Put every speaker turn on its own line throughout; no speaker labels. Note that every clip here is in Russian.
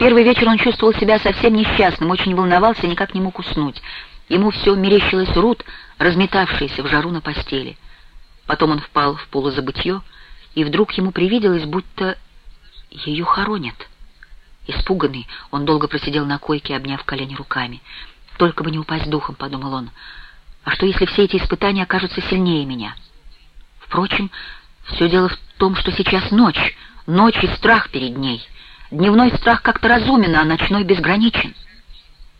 первый вечер он чувствовал себя совсем несчастным, очень волновался и никак не мог уснуть. Ему все мерещилось Рут, разметавшаяся в жару на постели. Потом он впал в полузабытье, и вдруг ему привиделось, будто ее хоронят. Испуганный, он долго просидел на койке, обняв колени руками. «Только бы не упасть духом», — подумал он. «А что, если все эти испытания окажутся сильнее меня?» Впрочем, все дело в том, что сейчас ночь, ночь и страх перед ней. Дневной страх как-то разумен, а ночной безграничен.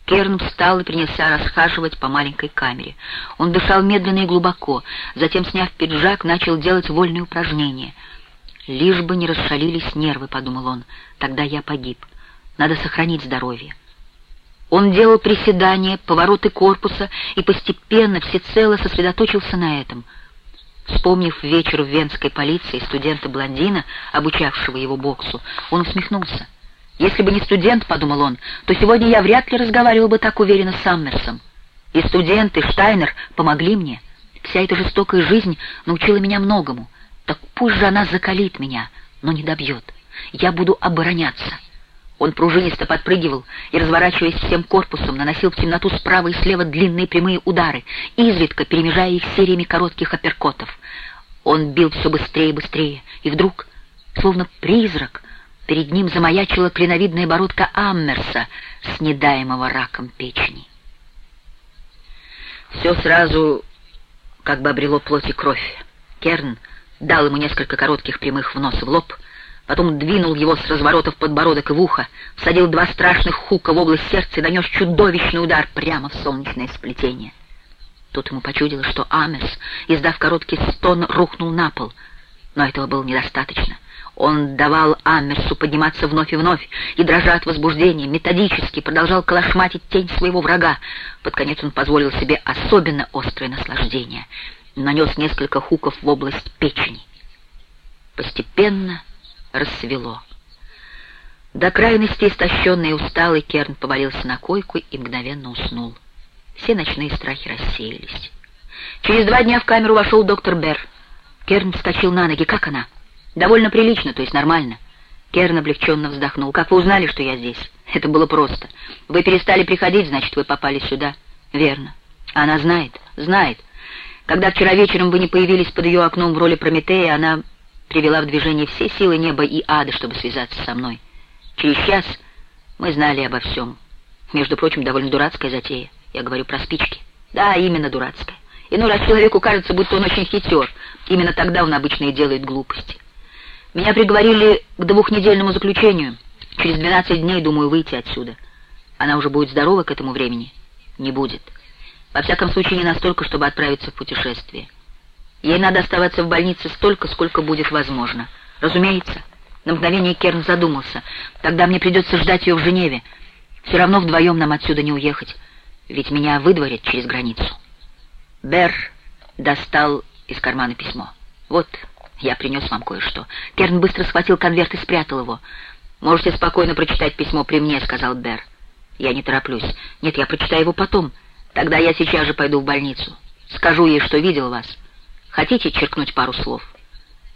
Керн встал и принялся расхаживать по маленькой камере. Он дышал медленно и глубоко, затем, сняв пиджак, начал делать вольные упражнения. «Лишь бы не расшалились нервы», — подумал он, — «тогда я погиб. Надо сохранить здоровье». Он делал приседания, повороты корпуса и постепенно всецело сосредоточился на этом — Вспомнив вечер в венской полиции студента-блондина, обучавшего его боксу, он усмехнулся. «Если бы не студент, — подумал он, — то сегодня я вряд ли разговаривал бы так уверенно с Саммерсом. И студент, и Штайнер помогли мне. Вся эта жестокая жизнь научила меня многому. Так пусть же она закалит меня, но не добьет. Я буду обороняться». Он пружинисто подпрыгивал и, разворачиваясь всем корпусом, наносил в темноту справа и слева длинные прямые удары, изредка перемежая их сериями коротких апперкотов. Он бил все быстрее и быстрее, и вдруг, словно призрак, перед ним замаячила клиновидная бородка Аммерса с недаемого раком печени. Все сразу как бы обрело плоть и кровь. Керн дал ему несколько коротких прямых в нос и в лоб — потом двинул его с разворота в подбородок и в ухо, всадил два страшных хука в область сердца и нанес чудовищный удар прямо в солнечное сплетение. Тут ему почудилось, что Амерс, издав короткий стон, рухнул на пол. Но этого было недостаточно. Он давал Амерсу подниматься вновь и вновь, и, дрожа от возбуждения, методически продолжал колошматить тень своего врага. Под конец он позволил себе особенно острое наслаждение. Нанес несколько хуков в область печени. Постепенно рассвело. До крайности истощенный и усталый Керн повалился на койку и мгновенно уснул. Все ночные страхи рассеялись. Через два дня в камеру вошел доктор Берр. Керн вскочил на ноги. «Как она?» «Довольно прилично, то есть нормально». Керн облегченно вздохнул. «Как вы узнали, что я здесь?» «Это было просто. Вы перестали приходить, значит, вы попали сюда». «Верно. Она знает?» «Знает. Когда вчера вечером вы не появились под ее окном в роли Прометея, она привела в движение все силы неба и ада, чтобы связаться со мной. Через час мы знали обо всем. Между прочим, довольно дурацкая затея. Я говорю про спички. Да, именно дурацкая. Иной раз человеку кажется, будто он очень хитер. Именно тогда он обычно и делает глупости. Меня приговорили к двухнедельному заключению. Через двенадцать дней, думаю, выйти отсюда. Она уже будет здорова к этому времени? Не будет. Во всяком случае, не настолько, чтобы отправиться в путешествие. Ей надо оставаться в больнице столько, сколько будет возможно. Разумеется. На мгновение Керн задумался. Тогда мне придется ждать ее в Женеве. Все равно вдвоем нам отсюда не уехать, ведь меня выдворят через границу. Бер достал из кармана письмо. Вот, я принес вам кое-что. Керн быстро схватил конверт и спрятал его. «Можете спокойно прочитать письмо при мне», — сказал Бер. «Я не тороплюсь. Нет, я прочитаю его потом. Тогда я сейчас же пойду в больницу. Скажу ей, что видел вас». Хотите черкнуть пару слов?»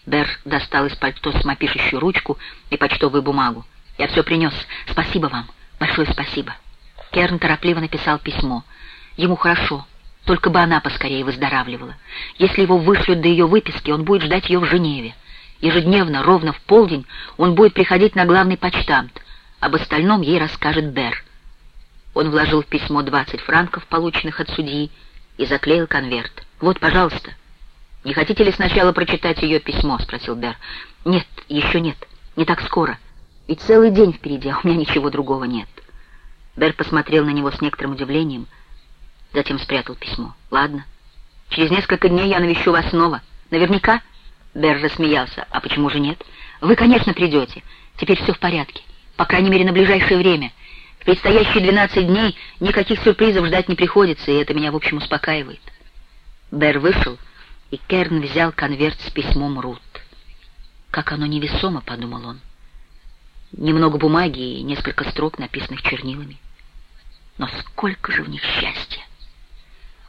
Бер достал из пальто самопишущую ручку и почтовую бумагу. «Я все принес. Спасибо вам. Большое спасибо». Керн торопливо написал письмо. «Ему хорошо. Только бы она поскорее выздоравливала. Если его вышлют до ее выписки, он будет ждать ее в Женеве. Ежедневно, ровно в полдень, он будет приходить на главный почтамт. Об остальном ей расскажет Бер». Он вложил в письмо 20 франков, полученных от судьи, и заклеил конверт. «Вот, пожалуйста». «Не хотите ли сначала прочитать ее письмо?» — спросил Бер. «Нет, еще нет. Не так скоро. Ведь целый день впереди, а у меня ничего другого нет». Бер посмотрел на него с некоторым удивлением, затем спрятал письмо. «Ладно. Через несколько дней я навещу вас снова. Наверняка?» Бер рассмеялся. «А почему же нет? Вы, конечно, придете. Теперь все в порядке. По крайней мере, на ближайшее время. В предстоящие двенадцать дней никаких сюрпризов ждать не приходится, и это меня, в общем, успокаивает». Бер вышел и Керн взял конверт с письмом Рут. «Как оно невесомо», — подумал он. Немного бумаги и несколько строк, написанных чернилами. Но сколько же в них счастья!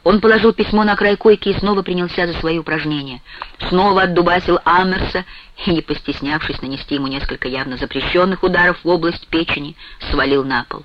Он положил письмо на край койки и снова принялся за свои упражнения. Снова отдубасил Амерса и, не постеснявшись нанести ему несколько явно запрещенных ударов в область печени, свалил на пол.